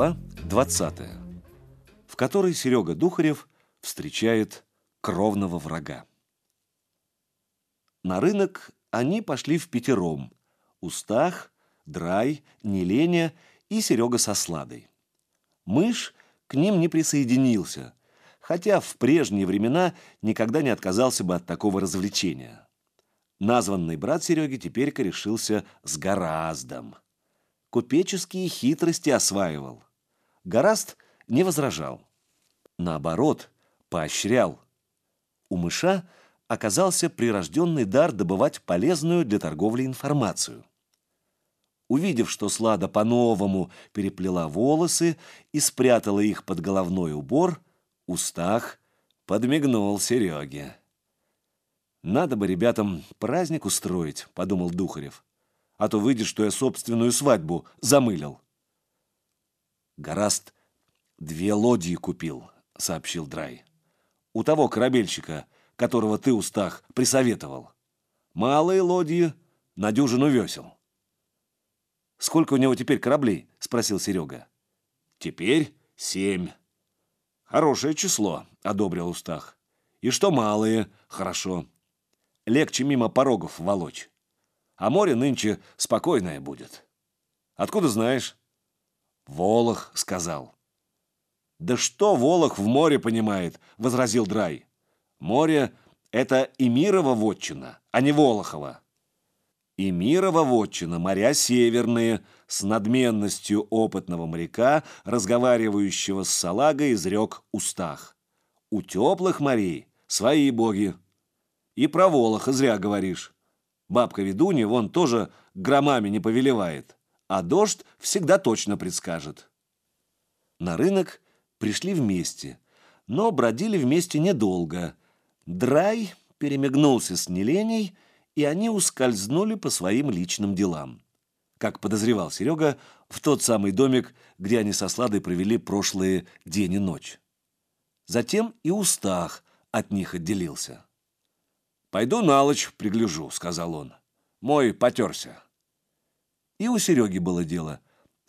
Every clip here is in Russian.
Глава 20, в которой Серега Духарев встречает кровного врага. На рынок они пошли в пятером. Устах, Драй, Неленя и Серега со Сладой. Мышь к ним не присоединился, хотя в прежние времена никогда не отказался бы от такого развлечения. Названный брат Сереги теперь корешился с гораздом. Купеческие хитрости осваивал. Гораст не возражал. Наоборот, поощрял. У мыша оказался прирожденный дар добывать полезную для торговли информацию. Увидев, что Слада по-новому переплела волосы и спрятала их под головной убор, Устах подмигнул Сереге. «Надо бы ребятам праздник устроить», — подумал Духарев. «А то выйдет, что я собственную свадьбу замылил». «Гораст две лодьи купил», — сообщил Драй. «У того корабельщика, которого ты, Устах, присоветовал. Малые лодьи на дюжину весел». «Сколько у него теперь кораблей?» — спросил Серега. «Теперь семь». «Хорошее число», — одобрил Устах. «И что малые, хорошо. Легче мимо порогов волочь. А море нынче спокойное будет». «Откуда знаешь?» «Волох», — сказал. «Да что Волох в море понимает?» — возразил Драй. «Море — это Эмирова вотчина, а не Волохова». И Мирова вотчина, моря северные, с надменностью опытного моряка, разговаривающего с салагой, изрек устах. У теплых морей свои боги. И про Волоха зря говоришь. Бабка ведунья вон тоже громами не повелевает, а дождь всегда точно предскажет. На рынок пришли вместе, но бродили вместе недолго. Драй перемигнулся с Неленей и они ускользнули по своим личным делам. Как подозревал Серега, в тот самый домик, где они со Сладой провели прошлые день и ночь. Затем и Устах от них отделился. «Пойду на ночь пригляжу», — сказал он. «Мой потерся». И у Сереги было дело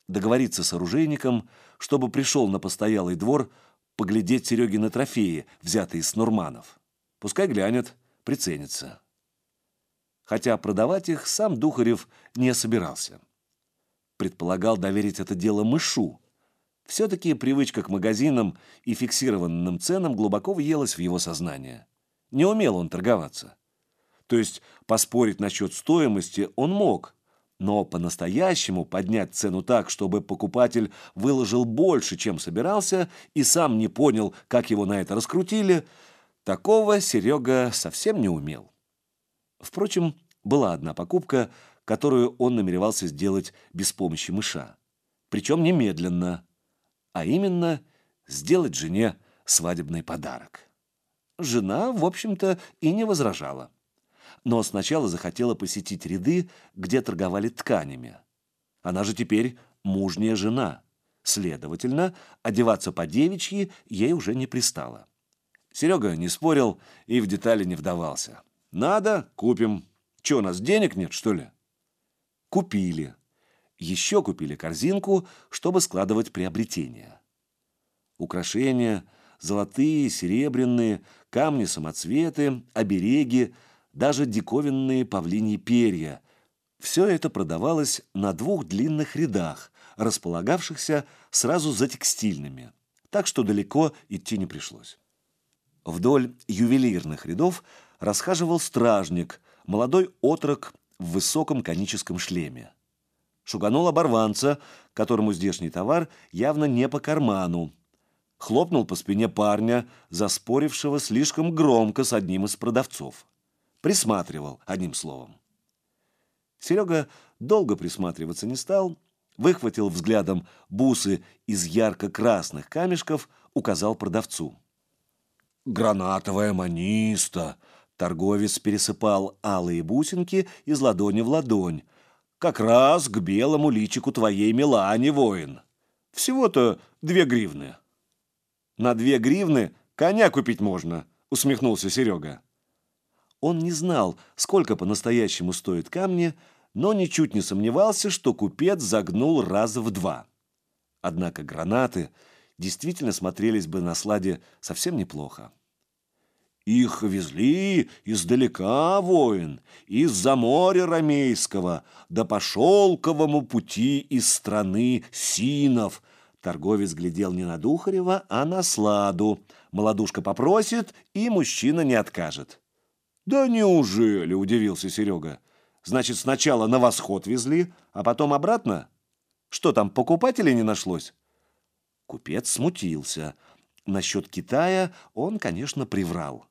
договориться с оружейником, чтобы пришел на постоялый двор поглядеть Сереги на трофеи, взятые с Нурманов. Пускай глянет, приценится хотя продавать их сам Духарев не собирался. Предполагал доверить это дело мышу. Все-таки привычка к магазинам и фиксированным ценам глубоко въелась в его сознание. Не умел он торговаться. То есть поспорить насчет стоимости он мог, но по-настоящему поднять цену так, чтобы покупатель выложил больше, чем собирался, и сам не понял, как его на это раскрутили, такого Серега совсем не умел. Впрочем, была одна покупка, которую он намеревался сделать без помощи мыша. Причем немедленно, а именно сделать жене свадебный подарок. Жена, в общем-то, и не возражала. Но сначала захотела посетить ряды, где торговали тканями. Она же теперь мужняя жена. Следовательно, одеваться по девичьи ей уже не пристало. Серега не спорил и в детали не вдавался. Надо – купим. Че, у нас денег нет, что ли? Купили. Еще купили корзинку, чтобы складывать приобретения. Украшения, золотые, серебряные, камни-самоцветы, обереги, даже диковинные павлиньи перья. Все это продавалось на двух длинных рядах, располагавшихся сразу за текстильными, так что далеко идти не пришлось. Вдоль ювелирных рядов – расхаживал стражник, молодой отрок в высоком коническом шлеме. Шуганул оборванца, которому здешний товар явно не по карману. Хлопнул по спине парня, заспорившего слишком громко с одним из продавцов. Присматривал, одним словом. Серега долго присматриваться не стал, выхватил взглядом бусы из ярко-красных камешков, указал продавцу. «Гранатовая маниста!» Торговец пересыпал алые бусинки из ладони в ладонь. «Как раз к белому личику твоей Милане, воин. Всего-то две гривны». «На две гривны коня купить можно», — усмехнулся Серега. Он не знал, сколько по-настоящему стоят камни, но ничуть не сомневался, что купец загнул раза в два. Однако гранаты действительно смотрелись бы на сладе совсем неплохо. Их везли издалека, воин, из-за моря Ромейского, да по шелковому пути из страны Синов. Торговец глядел не на Духарева, а на Сладу. Молодушка попросит, и мужчина не откажет. «Да неужели?» – удивился Серега. «Значит, сначала на восход везли, а потом обратно? Что там, покупателей не нашлось?» Купец смутился. Насчет Китая он, конечно, приврал.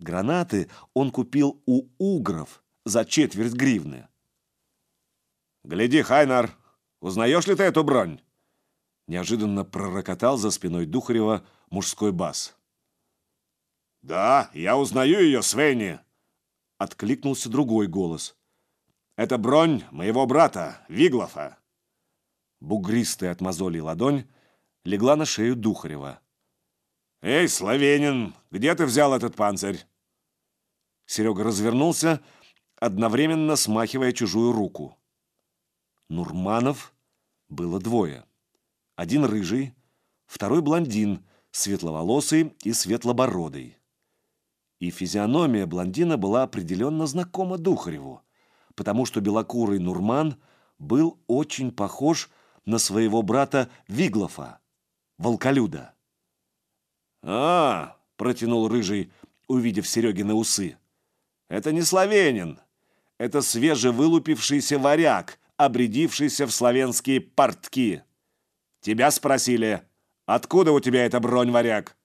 Гранаты он купил у угров за четверть гривны. «Гляди, Хайнар, узнаешь ли ты эту бронь?» Неожиданно пророкотал за спиной Духарева мужской бас. «Да, я узнаю ее, Свенни!» Откликнулся другой голос. «Это бронь моего брата, Виглофа!» Бугристая от мозолей ладонь легла на шею Духарева. «Эй, славянин, где ты взял этот панцирь?» Серега развернулся, одновременно смахивая чужую руку. Нурманов было двое. Один рыжий, второй блондин, светловолосый и светлобородый. И физиономия блондина была определенно знакома Духареву, потому что белокурый Нурман был очень похож на своего брата Виглофа, волколюда. «А, — протянул рыжий, увидев Серегины усы, — это не славянин, это свежевылупившийся варяг, обрядившийся в славянские портки. Тебя спросили, откуда у тебя эта бронь, варяг?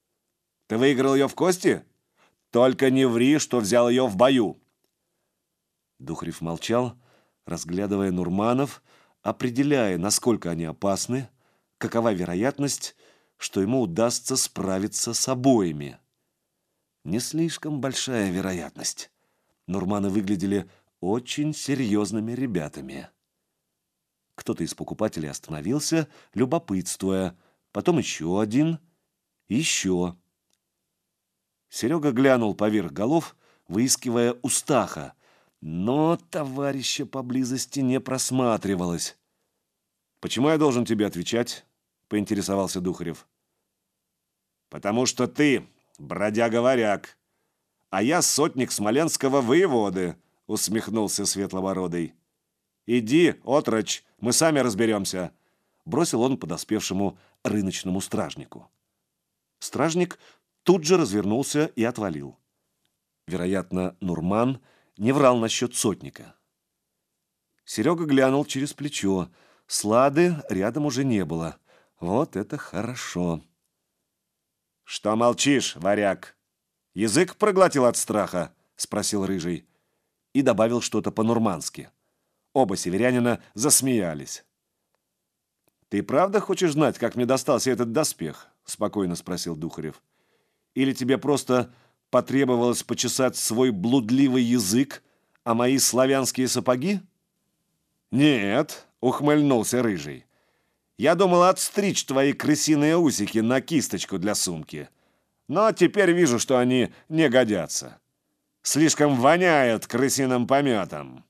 Ты выиграл ее в кости? Только не ври, что взял ее в бою». Духарев молчал, разглядывая Нурманов, определяя, насколько они опасны, какова вероятность, что ему удастся справиться с обоими. Не слишком большая вероятность. Нурманы выглядели очень серьезными ребятами. Кто-то из покупателей остановился, любопытствуя, потом еще один, еще. Серега глянул поверх голов, выискивая Устаха, но товарища поблизости не просматривалось. «Почему я должен тебе отвечать?» — поинтересовался Духарев. «Потому что ты бродяга-варяг, а я сотник смоленского воеводы», — усмехнулся Светлобородый. «Иди, отрочь, мы сами разберемся», — бросил он подоспевшему рыночному стражнику. Стражник тут же развернулся и отвалил. Вероятно, Нурман не врал насчет сотника. Серега глянул через плечо. Слады рядом уже не было. Вот это хорошо. «Что молчишь, варяг? Язык проглотил от страха?» — спросил Рыжий. И добавил что-то по-нурмански. Оба северянина засмеялись. «Ты правда хочешь знать, как мне достался этот доспех?» — спокойно спросил Духарев. «Или тебе просто потребовалось почесать свой блудливый язык, а мои славянские сапоги?» «Нет», — ухмыльнулся Рыжий. Я думал отстричь твои крысиные усики на кисточку для сумки. Но теперь вижу, что они не годятся. Слишком воняют крысиным пометом.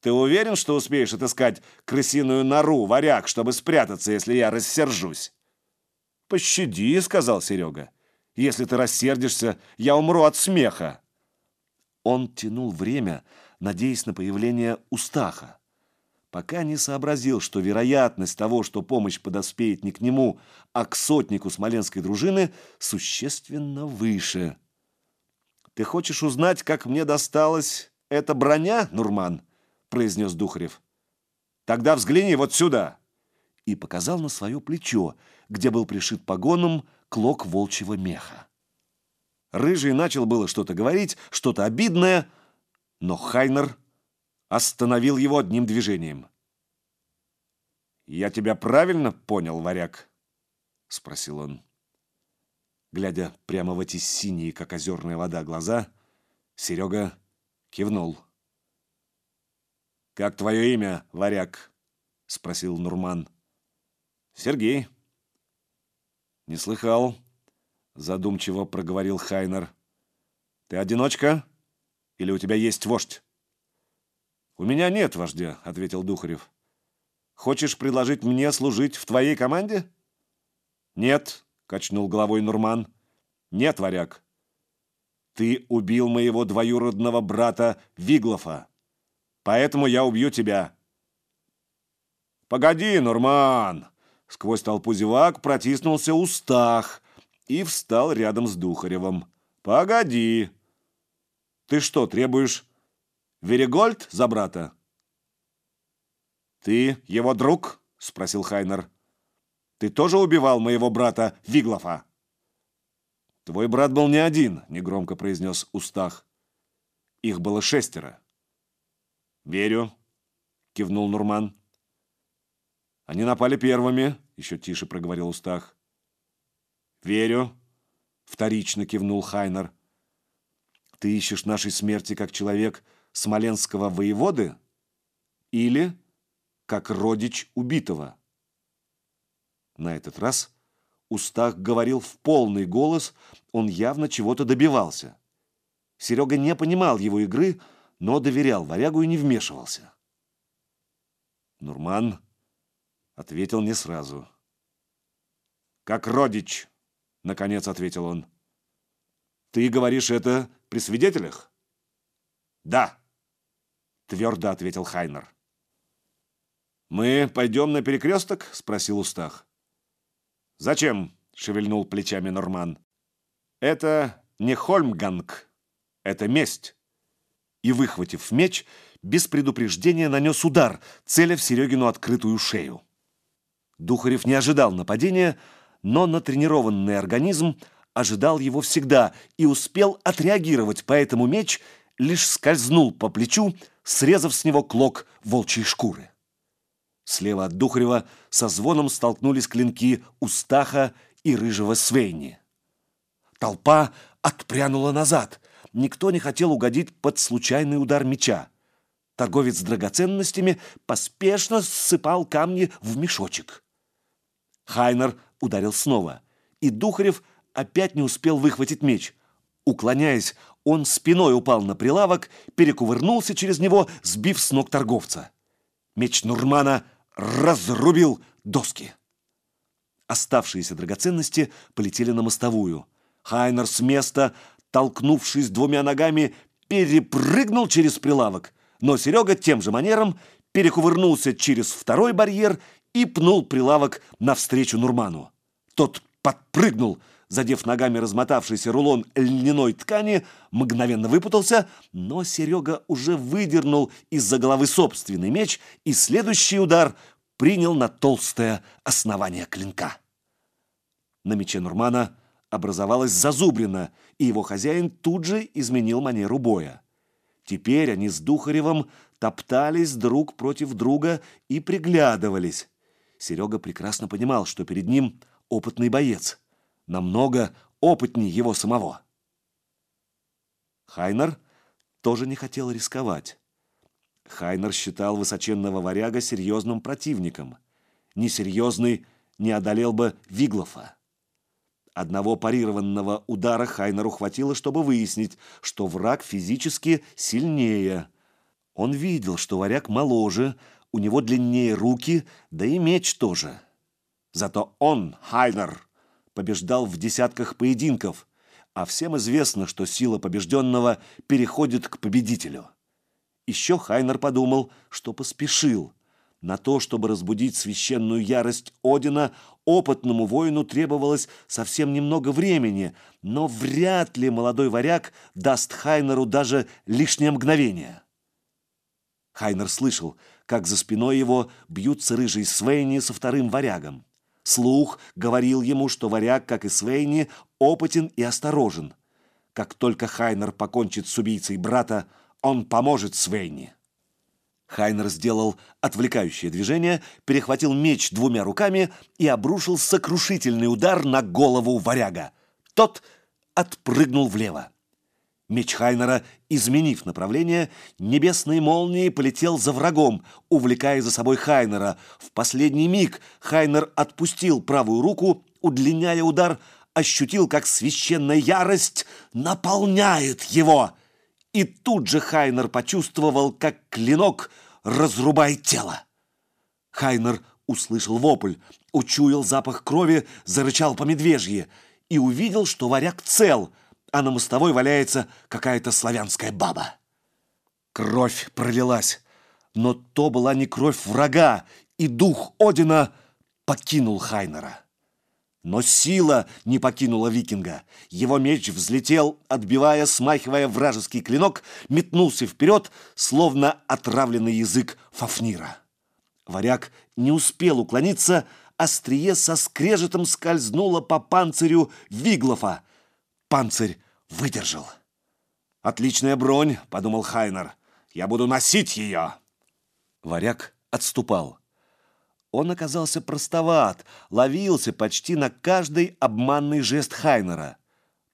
Ты уверен, что успеешь отыскать крысиную нору, варяг, чтобы спрятаться, если я рассержусь?» «Пощади», — сказал Серега. «Если ты рассердишься, я умру от смеха». Он тянул время, надеясь на появление Устаха пока не сообразил, что вероятность того, что помощь подоспеет не к нему, а к сотнику смоленской дружины, существенно выше. «Ты хочешь узнать, как мне досталась эта броня, Нурман?» – произнес Духарев. «Тогда взгляни вот сюда!» И показал на свое плечо, где был пришит погоном клок волчьего меха. Рыжий начал было что-то говорить, что-то обидное, но Хайнер остановил его одним движением. «Я тебя правильно понял, варяг?» — спросил он. Глядя прямо в эти синие, как озерная вода, глаза, Серега кивнул. «Как твое имя, варяг?» — спросил Нурман. «Сергей». «Не слыхал», — задумчиво проговорил Хайнер. «Ты одиночка? Или у тебя есть вождь?» «У меня нет вождя», — ответил Духарев. Хочешь предложить мне служить в твоей команде? Нет, качнул головой Нурман. Нет, варяг. Ты убил моего двоюродного брата Виглофа. Поэтому я убью тебя. Погоди, Нурман! Сквозь толпу зевак протиснулся Устах и встал рядом с Духаревым. Погоди. Ты что, требуешь Веригольд за брата? «Ты его друг?» — спросил Хайнер. «Ты тоже убивал моего брата Виглофа?» «Твой брат был не один», — негромко произнес Устах. «Их было шестеро». «Верю», — кивнул Нурман. «Они напали первыми», — еще тише проговорил Устах. «Верю», — вторично кивнул Хайнер. «Ты ищешь нашей смерти как человек смоленского воеводы? Или как родич убитого. На этот раз Устах говорил в полный голос, он явно чего-то добивался. Серега не понимал его игры, но доверял варягу и не вмешивался. Нурман ответил не сразу. «Как родич», — наконец ответил он. «Ты говоришь это при свидетелях?» «Да», — твердо ответил Хайнер. «Мы пойдем на перекресток?» — спросил Устах. «Зачем?» — шевельнул плечами Норман. «Это не Хольмганг, это месть». И, выхватив меч, без предупреждения нанес удар, целя в Серегину открытую шею. Духарев не ожидал нападения, но натренированный организм ожидал его всегда и успел отреагировать, поэтому меч лишь скользнул по плечу, срезав с него клок волчьей шкуры. Слева от Духарева со звоном столкнулись клинки Устаха и Рыжего Свейни. Толпа отпрянула назад. Никто не хотел угодить под случайный удар меча. Торговец драгоценностями поспешно ссыпал камни в мешочек. Хайнер ударил снова, и Духарев опять не успел выхватить меч. Уклоняясь, он спиной упал на прилавок, перекувырнулся через него, сбив с ног торговца. Меч Нурмана – разрубил доски. Оставшиеся драгоценности полетели на мостовую. Хайнер с места, толкнувшись двумя ногами, перепрыгнул через прилавок, но Серега тем же манером перекувырнулся через второй барьер и пнул прилавок навстречу Нурману. Тот подпрыгнул, задев ногами размотавшийся рулон льняной ткани, мгновенно выпутался, но Серега уже выдернул из-за головы собственный меч, и следующий удар принял на толстое основание клинка. На мече Нурмана образовалась зазубрина, и его хозяин тут же изменил манеру боя. Теперь они с Духаревым топтались друг против друга и приглядывались. Серега прекрасно понимал, что перед ним опытный боец – намного опытнее его самого. Хайнер тоже не хотел рисковать. Хайнер считал высоченного варяга серьезным противником. Несерьезный не одолел бы Виглофа. Одного парированного удара Хайнеру хватило, чтобы выяснить, что враг физически сильнее. Он видел, что варяг моложе, у него длиннее руки, да и меч тоже. Зато он, Хайнер, побеждал в десятках поединков, а всем известно, что сила побежденного переходит к победителю. Еще Хайнер подумал, что поспешил. На то, чтобы разбудить священную ярость Одина, опытному воину требовалось совсем немного времени, но вряд ли молодой варяг даст Хайнеру даже лишнее мгновение. Хайнер слышал, как за спиной его бьются рыжий Свейни со вторым варягом. Слух говорил ему, что варяг, как и Свейни, опытен и осторожен. Как только Хайнер покончит с убийцей брата, он поможет Свейни. Хайнер сделал отвлекающее движение, перехватил меч двумя руками и обрушил сокрушительный удар на голову варяга. Тот отпрыгнул влево. Меч Хайнера, изменив направление, небесной молнией полетел за врагом, увлекая за собой Хайнера. В последний миг Хайнер отпустил правую руку, удлиняя удар, ощутил, как священная ярость наполняет его. И тут же Хайнер почувствовал, как клинок разрубает тело. Хайнер услышал вопль, учуял запах крови, зарычал по медвежье и увидел, что варяг цел, а на мостовой валяется какая-то славянская баба. Кровь пролилась, но то была не кровь врага, и дух Одина покинул Хайнера. Но сила не покинула викинга. Его меч взлетел, отбивая, смахивая вражеский клинок, метнулся вперед, словно отравленный язык Фафнира. Варяг не успел уклониться, острие со скрежетом скользнуло по панцирю Виглофа. Панцирь выдержал. «Отличная бронь», — подумал Хайнер. «Я буду носить ее». Варяг отступал. Он оказался простоват, ловился почти на каждый обманный жест Хайнера.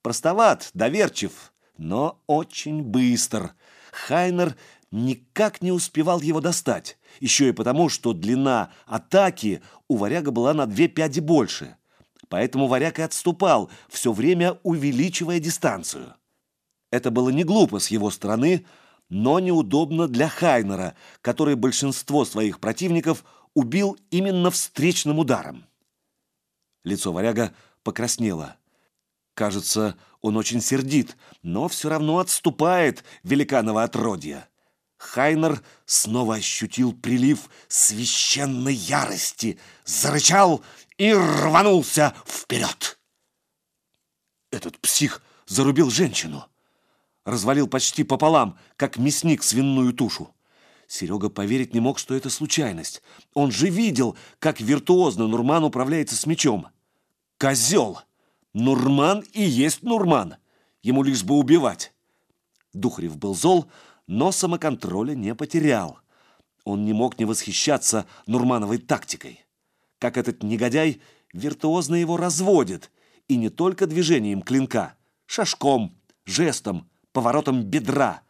Простоват, доверчив, но очень быстр. Хайнер никак не успевал его достать, еще и потому, что длина атаки у варяга была на две пяди больше. Поэтому варяг и отступал, все время увеличивая дистанцию. Это было не глупо с его стороны, но неудобно для Хайнера, который большинство своих противников убил именно встречным ударом. Лицо варяга покраснело. Кажется, он очень сердит, но все равно отступает великанова отродья. Хайнер снова ощутил прилив священной ярости, зарычал и рванулся вперед. Этот псих зарубил женщину. Развалил почти пополам, как мясник свиную тушу. Серега поверить не мог, что это случайность. Он же видел, как виртуозно Нурман управляется с мечом. Козел! Нурман и есть Нурман. Ему лишь бы убивать. Духарев был зол, но самоконтроля не потерял. Он не мог не восхищаться Нурмановой тактикой. Как этот негодяй виртуозно его разводит, и не только движением клинка, шажком, жестом, поворотом бедра.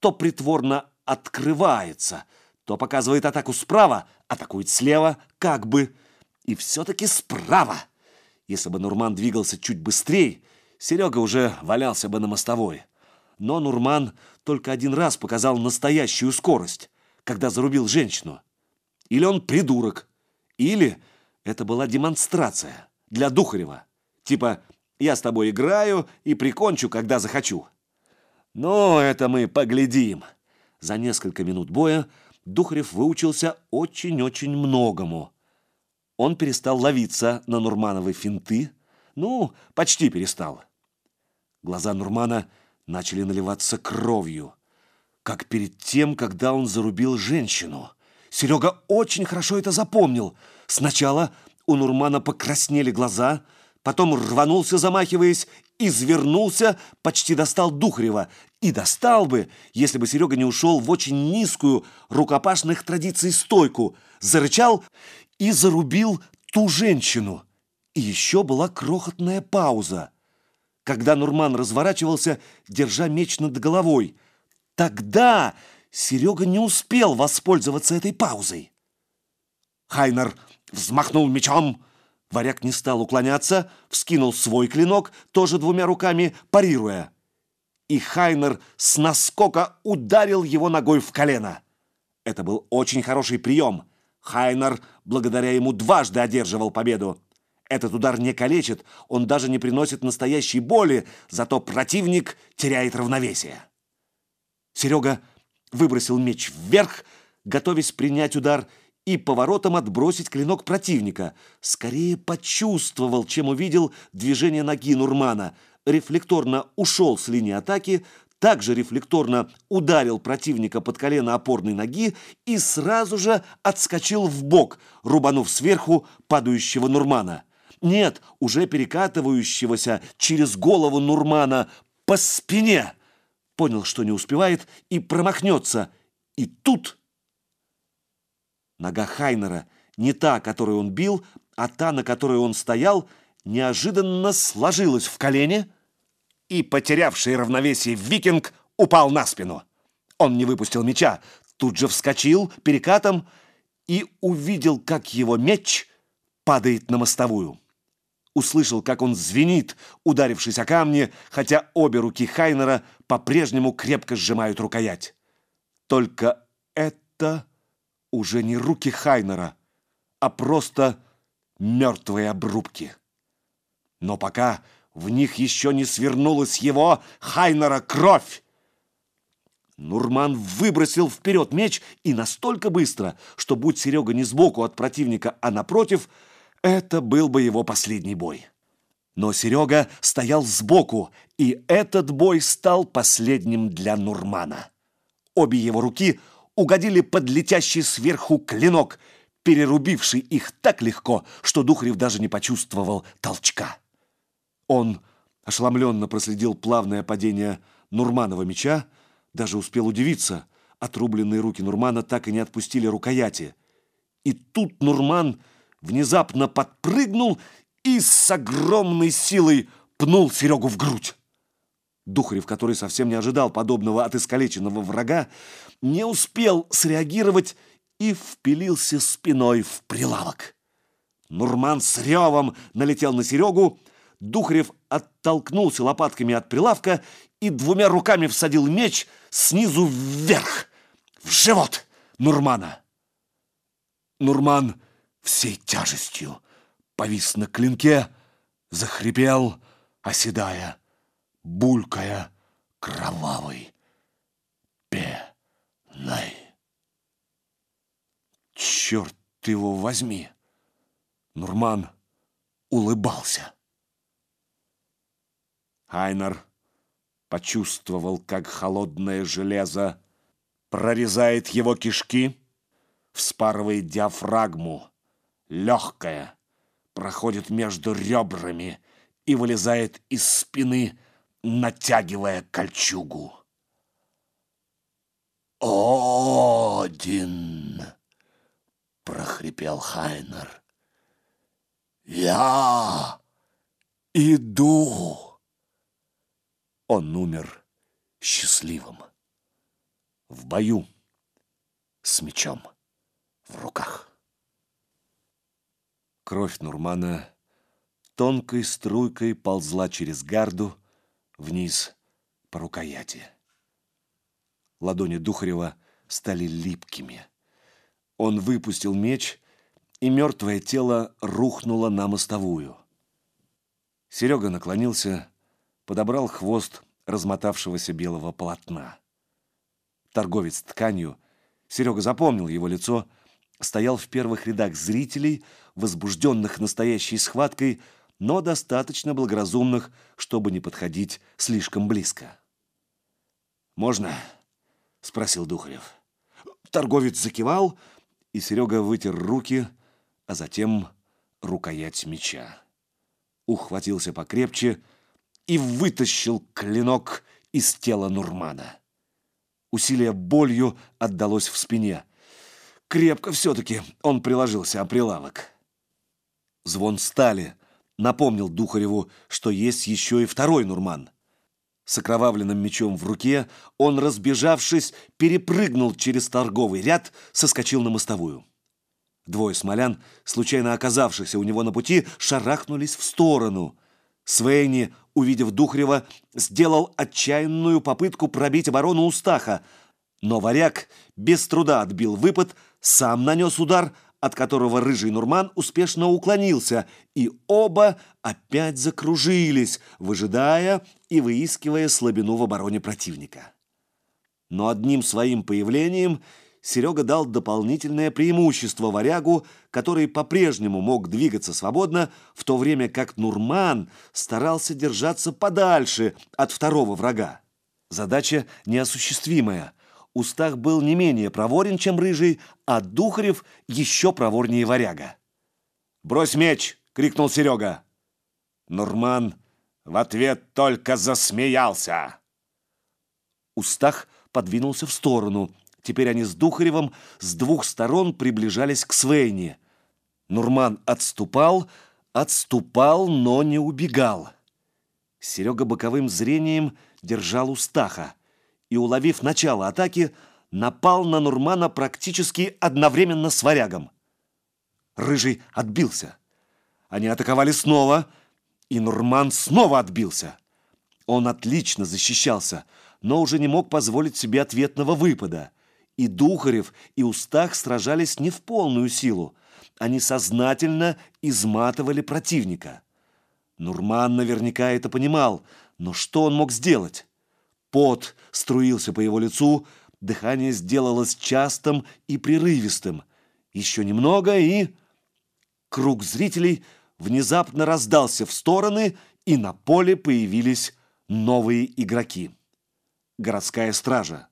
То притворно открывается, то показывает атаку справа, атакует слева, как бы. И все-таки справа. Если бы Нурман двигался чуть быстрее, Серега уже валялся бы на мостовой. Но Нурман только один раз показал настоящую скорость, когда зарубил женщину. Или он придурок, или это была демонстрация для Духарева. Типа «я с тобой играю и прикончу, когда захочу». Но это мы поглядим. За несколько минут боя Духарев выучился очень-очень многому. Он перестал ловиться на Нурмановой финты. Ну, почти перестал. Глаза Нурмана начали наливаться кровью, как перед тем, когда он зарубил женщину. Серега очень хорошо это запомнил. Сначала у Нурмана покраснели глаза, потом рванулся, замахиваясь, извернулся, почти достал Духарева. И достал бы, если бы Серега не ушел в очень низкую рукопашных традиций стойку, зарычал и зарубил ту женщину. И еще была крохотная пауза когда Нурман разворачивался, держа меч над головой. Тогда Серега не успел воспользоваться этой паузой. Хайнер взмахнул мечом. Варяг не стал уклоняться, вскинул свой клинок, тоже двумя руками, парируя. И Хайнер с наскока ударил его ногой в колено. Это был очень хороший прием. Хайнер, благодаря ему, дважды одерживал победу. Этот удар не калечит, он даже не приносит настоящей боли, зато противник теряет равновесие. Серега выбросил меч вверх, готовясь принять удар, и поворотом отбросить клинок противника. Скорее почувствовал, чем увидел движение ноги Нурмана. Рефлекторно ушел с линии атаки, также рефлекторно ударил противника под колено опорной ноги и сразу же отскочил в бок, рубанув сверху падающего Нурмана. Нет, уже перекатывающегося через голову Нурмана по спине. Понял, что не успевает, и промахнется. И тут... Нога Хайнера, не та, которую он бил, а та, на которой он стоял, неожиданно сложилась в колене, и, потерявший равновесие викинг, упал на спину. Он не выпустил меча, тут же вскочил перекатом и увидел, как его меч падает на мостовую услышал, как он звенит, ударившись о камни, хотя обе руки Хайнера по-прежнему крепко сжимают рукоять. Только это уже не руки Хайнера, а просто мертвые обрубки. Но пока в них еще не свернулась его, Хайнера, кровь. Нурман выбросил вперед меч и настолько быстро, что, будь Серега не сбоку от противника, а напротив, это был бы его последний бой. Но Серега стоял сбоку, и этот бой стал последним для Нурмана. Обе его руки угодили под летящий сверху клинок, перерубивший их так легко, что Духарев даже не почувствовал толчка. Он ошеломленно проследил плавное падение Нурманова меча, даже успел удивиться. Отрубленные руки Нурмана так и не отпустили рукояти. И тут Нурман внезапно подпрыгнул и с огромной силой пнул Серегу в грудь. Духарев, который совсем не ожидал подобного от искалеченного врага, не успел среагировать и впилился спиной в прилавок. Нурман с ревом налетел на Серегу, Духарев оттолкнулся лопатками от прилавка и двумя руками всадил меч снизу вверх, в живот Нурмана. Нурман всей тяжестью повис на клинке, захрипел, оседая, булькая кровавой пеной. Черт его возьми! Нурман улыбался. Айнер почувствовал, как холодное железо прорезает его кишки, вспарывает диафрагму, легкое, проходит между ребрами и вылезает из спины, натягивая кольчугу. «Один!» — прохрипел Хайнер. «Я иду!» Он умер счастливым. В бою с мечом в руках. Кровь Нурмана тонкой струйкой ползла через гарду вниз по рукояти. Ладони Духарева стали липкими. Он выпустил меч, и мертвое тело рухнуло на мостовую. Серега наклонился, подобрал хвост размотавшегося белого полотна. Торговец тканью, Серега запомнил его лицо, стоял в первых рядах зрителей, возбужденных настоящей схваткой, но достаточно благоразумных, чтобы не подходить слишком близко. «Можно?» — спросил Духарев. Торговец закивал, и Серега вытер руки, а затем рукоять меча. Ухватился покрепче и вытащил клинок из тела Нурмана. Усилие болью отдалось в спине. Крепко все-таки он приложился о прилавок. Звон стали напомнил Духареву, что есть еще и второй Нурман. С окровавленным мечом в руке он, разбежавшись, перепрыгнул через торговый ряд, соскочил на мостовую. Двое смолян, случайно оказавшихся у него на пути, шарахнулись в сторону. Свейни, увидев Духарева, сделал отчаянную попытку пробить оборону Устаха, но варяг без труда отбил выпад, сам нанес удар, от которого рыжий Нурман успешно уклонился, и оба опять закружились, выжидая и выискивая слабину в обороне противника. Но одним своим появлением Серега дал дополнительное преимущество варягу, который по-прежнему мог двигаться свободно, в то время как Нурман старался держаться подальше от второго врага. Задача неосуществимая – Устах был не менее проворен, чем Рыжий, а Духарев еще проворнее варяга. «Брось меч!» — крикнул Серега. Нурман в ответ только засмеялся. Устах подвинулся в сторону. Теперь они с Духаревым с двух сторон приближались к Свейне. Нурман отступал, отступал, но не убегал. Серега боковым зрением держал Устаха и, уловив начало атаки, напал на Нурмана практически одновременно с варягом. Рыжий отбился. Они атаковали снова, и Нурман снова отбился. Он отлично защищался, но уже не мог позволить себе ответного выпада. И Духарев, и Устах сражались не в полную силу. они сознательно изматывали противника. Нурман наверняка это понимал, но что он мог сделать? Пот струился по его лицу, дыхание сделалось частым и прерывистым. Еще немного, и... Круг зрителей внезапно раздался в стороны, и на поле появились новые игроки. Городская стража.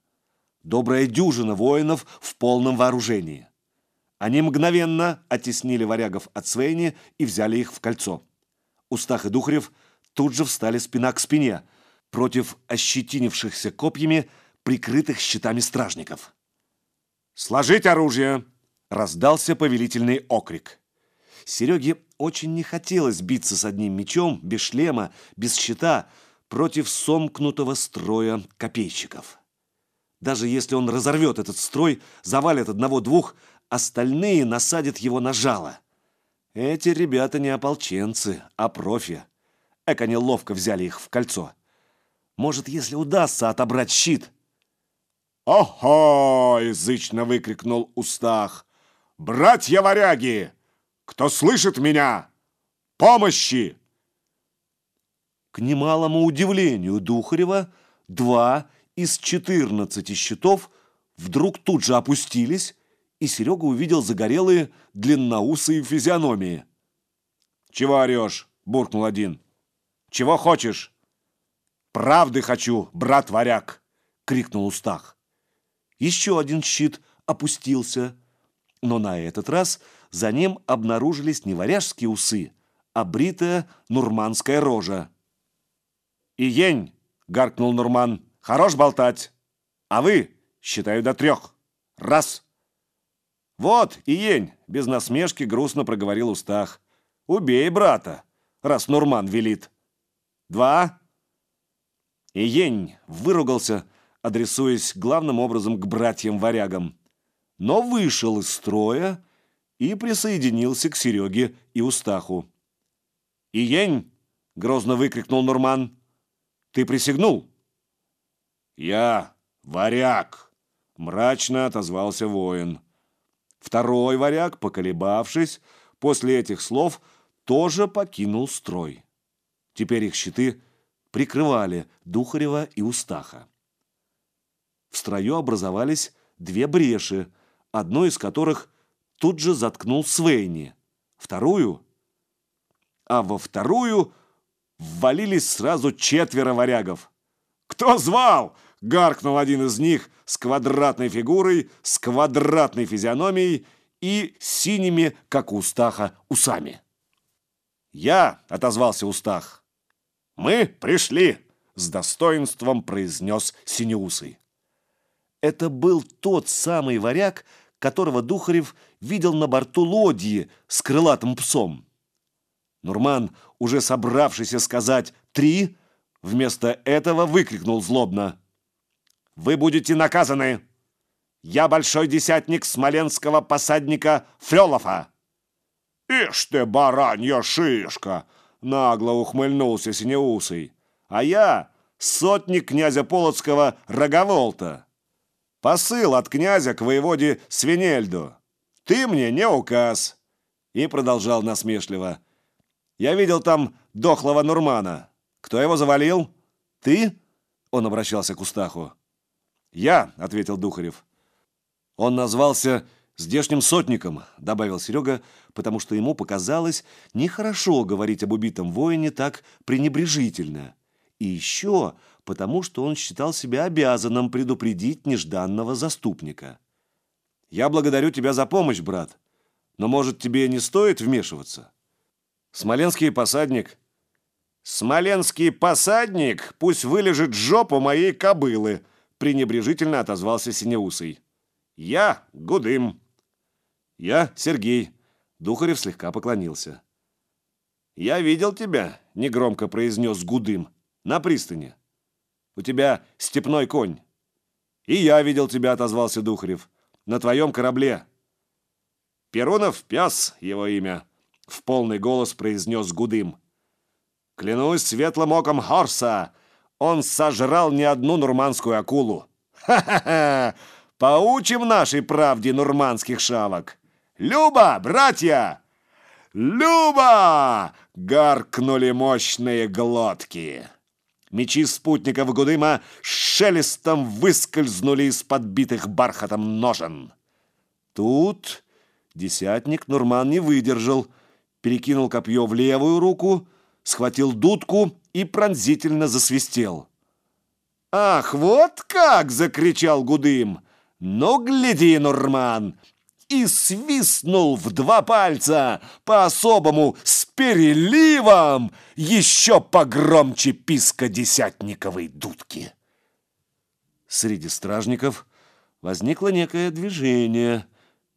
Добрая дюжина воинов в полном вооружении. Они мгновенно оттеснили варягов от Свейни и взяли их в кольцо. Устах и Духарев тут же встали спина к спине против ощетинившихся копьями, прикрытых щитами стражников. «Сложить оружие!» — раздался повелительный окрик. Сереге очень не хотелось биться с одним мечом, без шлема, без щита, против сомкнутого строя копейщиков. Даже если он разорвет этот строй, завалит одного-двух, остальные насадят его на жало. Эти ребята не ополченцы, а профи. Эк они ловко взяли их в кольцо. Может, если удастся отобрать щит? «Ого!» — язычно выкрикнул Устах. «Братья-варяги! Кто слышит меня? Помощи!» К немалому удивлению Духарева, два из четырнадцати щитов вдруг тут же опустились, и Серега увидел загорелые длинноусые физиономии. «Чего орешь?» – буркнул один. «Чего хочешь?» «Правды хочу, брат-варяг!» – крикнул Устах. Еще один щит опустился, но на этот раз за ним обнаружились не варяжские усы, а бритая нурманская рожа. «Иень!» — гаркнул Нурман. «Хорош болтать! А вы, считаю до трех. Раз!» «Вот, Иень!» — без насмешки грустно проговорил Устах. «Убей брата, раз Нурман велит!» «Два!» Иень выругался, адресуясь главным образом к братьям-варягам, но вышел из строя и присоединился к Сереге и Устаху. «Иень!» — грозно выкрикнул Нурман. Ты присягнул?» «Я варяг», — мрачно отозвался воин. Второй варяг, поколебавшись, после этих слов тоже покинул строй. Теперь их щиты прикрывали Духарева и Устаха. В строю образовались две бреши, одну из которых тут же заткнул Свейни, вторую, а во вторую ввалились сразу четверо варягов. «Кто звал?» — гаркнул один из них с квадратной фигурой, с квадратной физиономией и синими, как у Устаха, усами. «Я!» — отозвался Устах. «Мы пришли!» — с достоинством произнес Синеусый. Это был тот самый варяг, которого Духарев видел на борту лодьи с крылатым псом. Нурман, уже собравшийся сказать «три», вместо этого выкрикнул злобно. «Вы будете наказаны! Я большой десятник смоленского посадника Фрелова!» «Ишь ты, баранья шишка!» — нагло ухмыльнулся Синеусый. «А я сотник князя Полоцкого Роговолта. Посыл от князя к воеводе Свинельду. Ты мне не указ!» И продолжал насмешливо. Я видел там дохлого Нурмана. Кто его завалил? Ты?» Он обращался к Устаху. «Я», — ответил Духарев. «Он назвался здешним сотником», — добавил Серега, потому что ему показалось нехорошо говорить об убитом воине так пренебрежительно. И еще потому, что он считал себя обязанным предупредить нежданного заступника. «Я благодарю тебя за помощь, брат, но, может, тебе не стоит вмешиваться?» Смоленский посадник. Смоленский посадник пусть вылежит жопу моей кобылы, пренебрежительно отозвался Синеусый. Я Гудым. Я Сергей. Духарев слегка поклонился. «Я видел тебя», — негромко произнес Гудым, — «на пристани. У тебя степной конь». «И я видел тебя», — отозвался Духарев, — «на твоем корабле». «Перунов пес его имя», в полный голос произнес Гудым. «Клянусь светлым оком Хорса, он сожрал не одну нурманскую акулу. Ха-ха-ха! Поучим нашей правде нурманских шавок. Люба, братья! Люба! Гаркнули мощные глотки. Мечи спутников Гудыма шелестом выскользнули из подбитых бархатом ножен. Тут десятник Нурман не выдержал, перекинул копье в левую руку, схватил дудку и пронзительно засвистел. «Ах, вот как!» — закричал Гудым. «Ну, гляди, Нурман!» И свистнул в два пальца, по-особому, с переливом, еще погромче писка десятниковой дудки. Среди стражников возникло некое движение.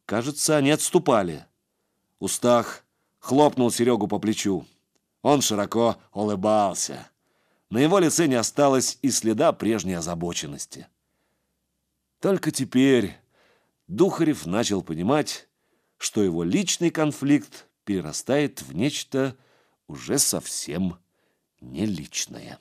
Кажется, они отступали. Устах хлопнул Серегу по плечу. Он широко улыбался. На его лице не осталось и следа прежней озабоченности. Только теперь Духарев начал понимать, что его личный конфликт перерастает в нечто уже совсем не личное.